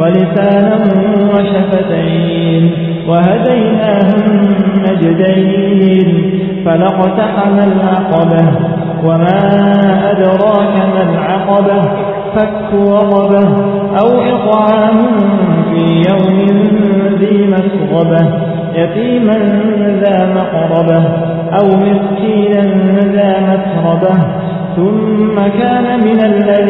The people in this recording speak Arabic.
ولسانا وشفتين وهديناه النجدين فلقتحم العقبة وما أدراك ما العقبة فك وضبة أو إطعام في يوم ذي مسغبة يتيما ذا مقربة أو مسكينا ذا متربة ثم كان من الذين